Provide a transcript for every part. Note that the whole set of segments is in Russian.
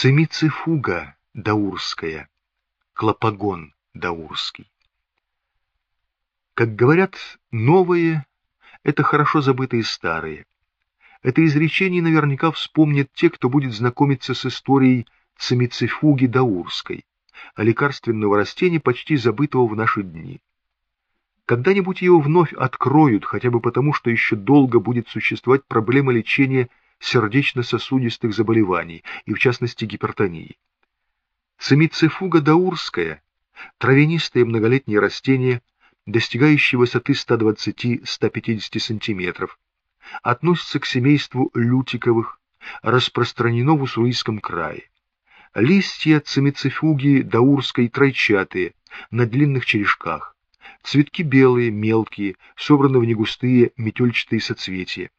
Цимицифуга даурская, клопогон даурский. Как говорят, новые — это хорошо забытые старые. Это изречение наверняка вспомнят те, кто будет знакомиться с историей цимицифуги даурской, а лекарственного растения, почти забытого в наши дни. Когда-нибудь его вновь откроют, хотя бы потому, что еще долго будет существовать проблема лечения сердечно-сосудистых заболеваний, и в частности гипертонии. Цимицифуга даурская – травянистое многолетнее растение, достигающее высоты 120-150 см, относится к семейству лютиковых, распространено в Уссурийском крае. Листья цимицифуги даурской тройчатые, на длинных черешках. Цветки белые, мелкие, собраны в негустые метельчатые соцветия.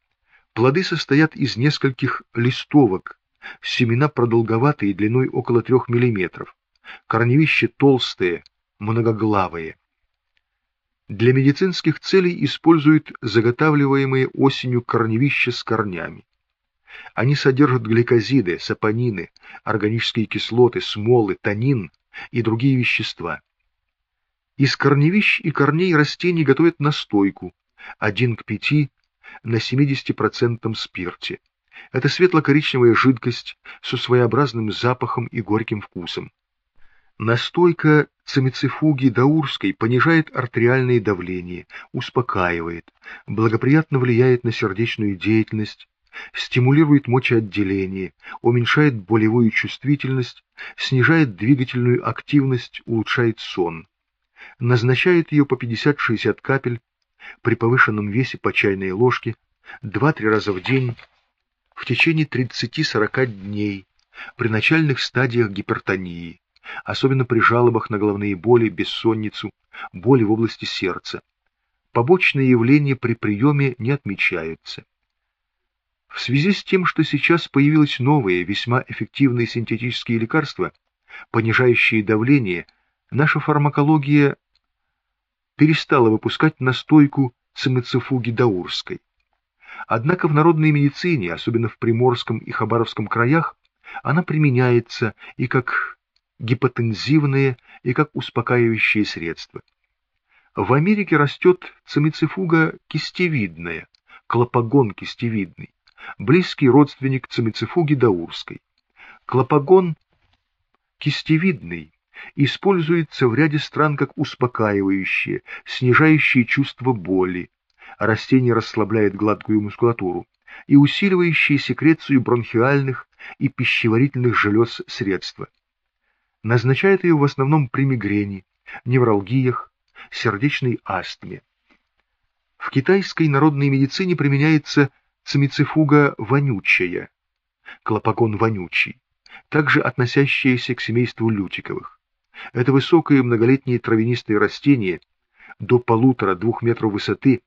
Плоды состоят из нескольких листовок, семена продолговатые длиной около трех миллиметров, корневища толстые, многоглавые. Для медицинских целей используют заготавливаемые осенью корневища с корнями. Они содержат гликозиды, сапонины, органические кислоты, смолы, танин и другие вещества. Из корневищ и корней растений готовят настойку, 1 к 5 на 70% спирте. Это светло-коричневая жидкость со своеобразным запахом и горьким вкусом. Настойка цимицифуги даурской понижает артериальное давление, успокаивает, благоприятно влияет на сердечную деятельность, стимулирует мочеотделение, уменьшает болевую чувствительность, снижает двигательную активность, улучшает сон. Назначает ее по 50-60 капель при повышенном весе по чайной ложке 2-3 раза в день в течение 30-40 дней при начальных стадиях гипертонии, особенно при жалобах на головные боли, бессонницу, боли в области сердца. Побочные явления при приеме не отмечаются. В связи с тем, что сейчас появились новые, весьма эффективные синтетические лекарства, понижающие давление, наша фармакология перестала выпускать настойку цимицифуги даурской. Однако в народной медицине, особенно в Приморском и Хабаровском краях, она применяется и как гипотензивное, и как успокаивающее средство. В Америке растет цимицифуга кистевидная, клопогон кистевидный, близкий родственник цимицифуги даурской. Клопогон кистевидный используется в ряде стран как успокаивающее, снижающее чувство боли, растение расслабляет гладкую мускулатуру и усиливающие секрецию бронхиальных и пищеварительных желез средства. Назначает ее в основном при мигрени, невралгиях, сердечной астме. В китайской народной медицине применяется цимицифуга вонючая, клопогон вонючий, также относящаяся к семейству лютиковых. Это высокое многолетнее травянистое растение до полутора-двух метров высоты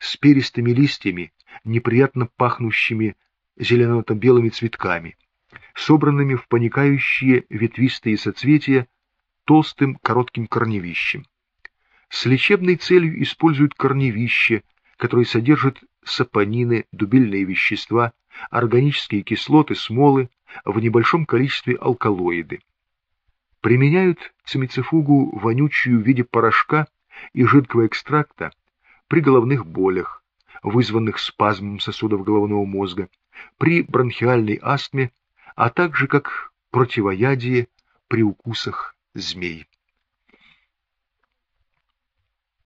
с перистыми листьями, неприятно пахнущими зеленовато-белыми цветками, собранными в поникающие ветвистые соцветия толстым коротким корневищем. С лечебной целью используют корневище, которое содержит сапонины, дубильные вещества, органические кислоты, смолы, в небольшом количестве алкалоиды. Применяют цимицифугу вонючую в виде порошка и жидкого экстракта при головных болях, вызванных спазмом сосудов головного мозга, при бронхиальной астме, а также как противоядие при укусах змей.